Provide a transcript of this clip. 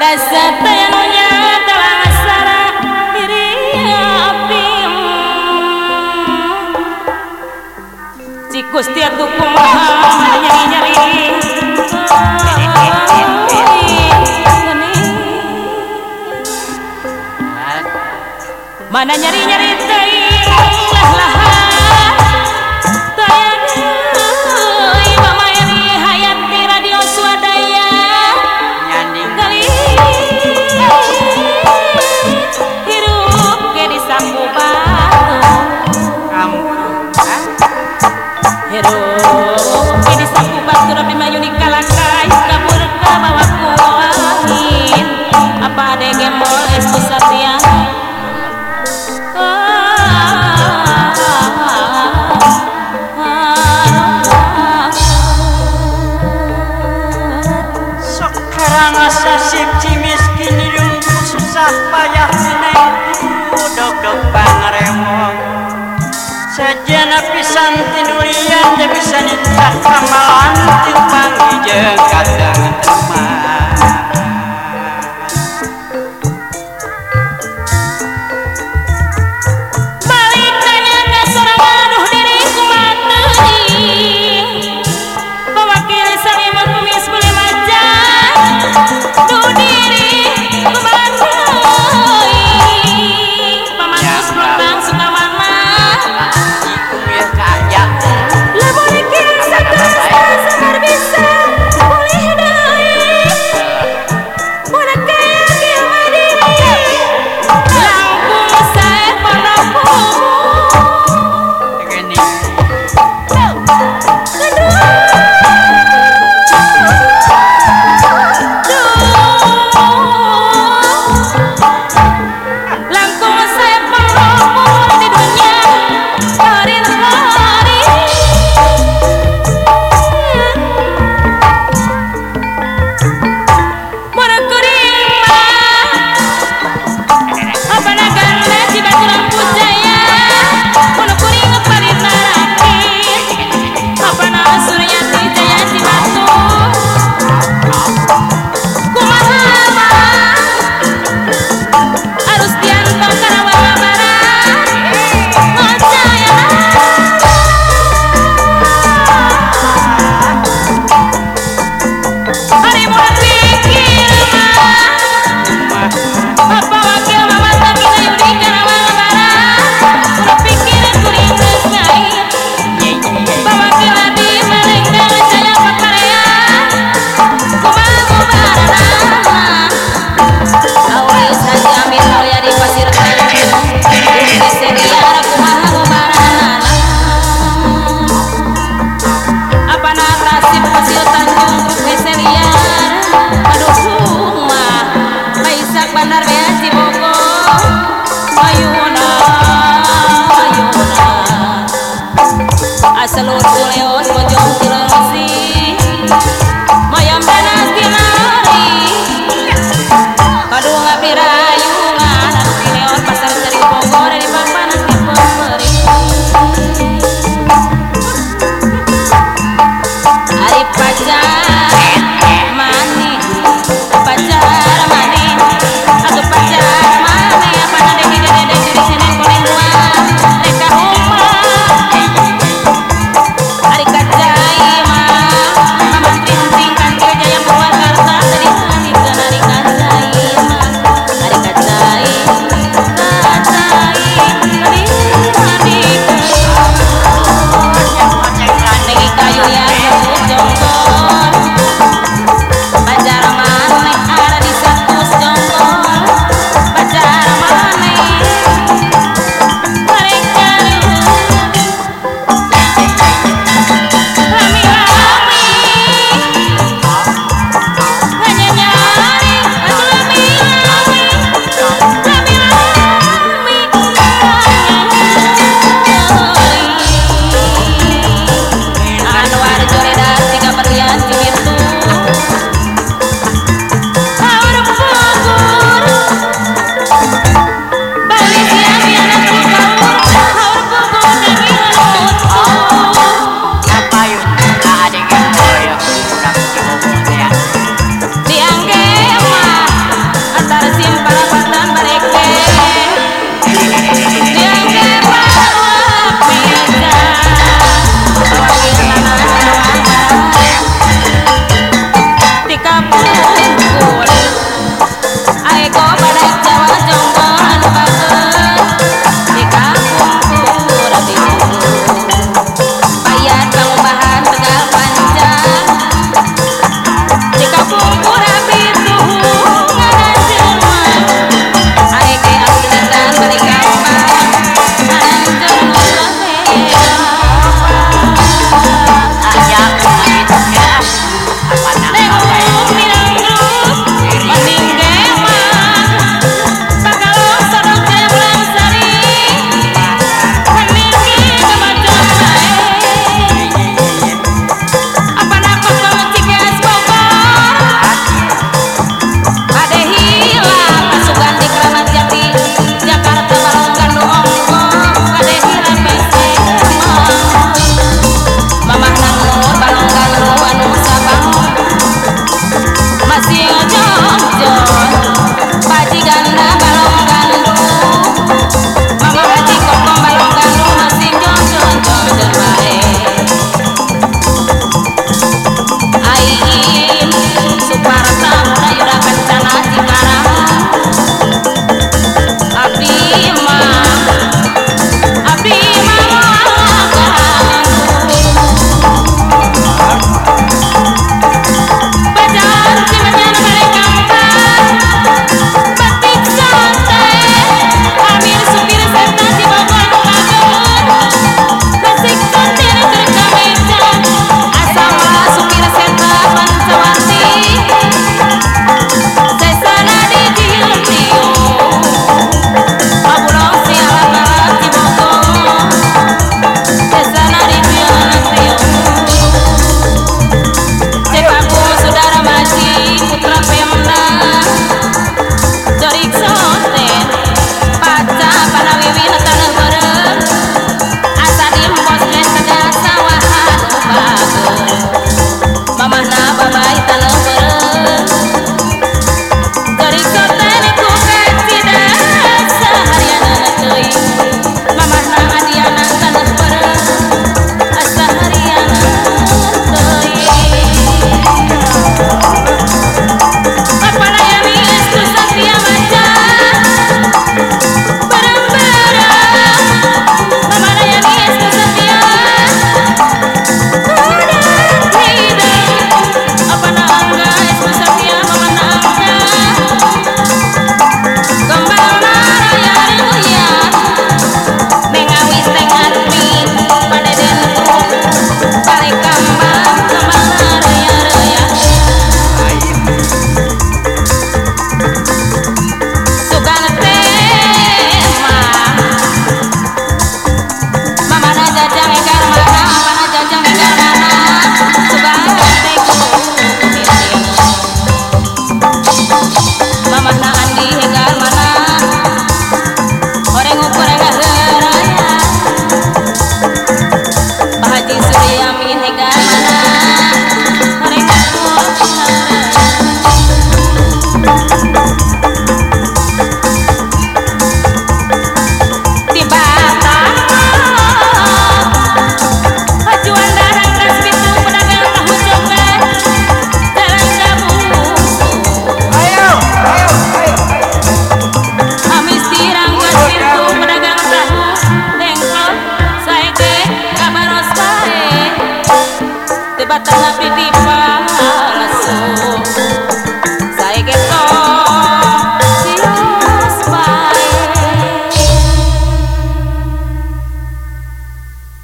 rasa penuhnya terasa diri api. Cikus tiap dukung nyari-nyari. Mana nyari-nyari sak payah sineng dogdog pangrewong sejana pisan tinulian bisa nintak ramalan timpang ijeung kadang teman. batal na pitipan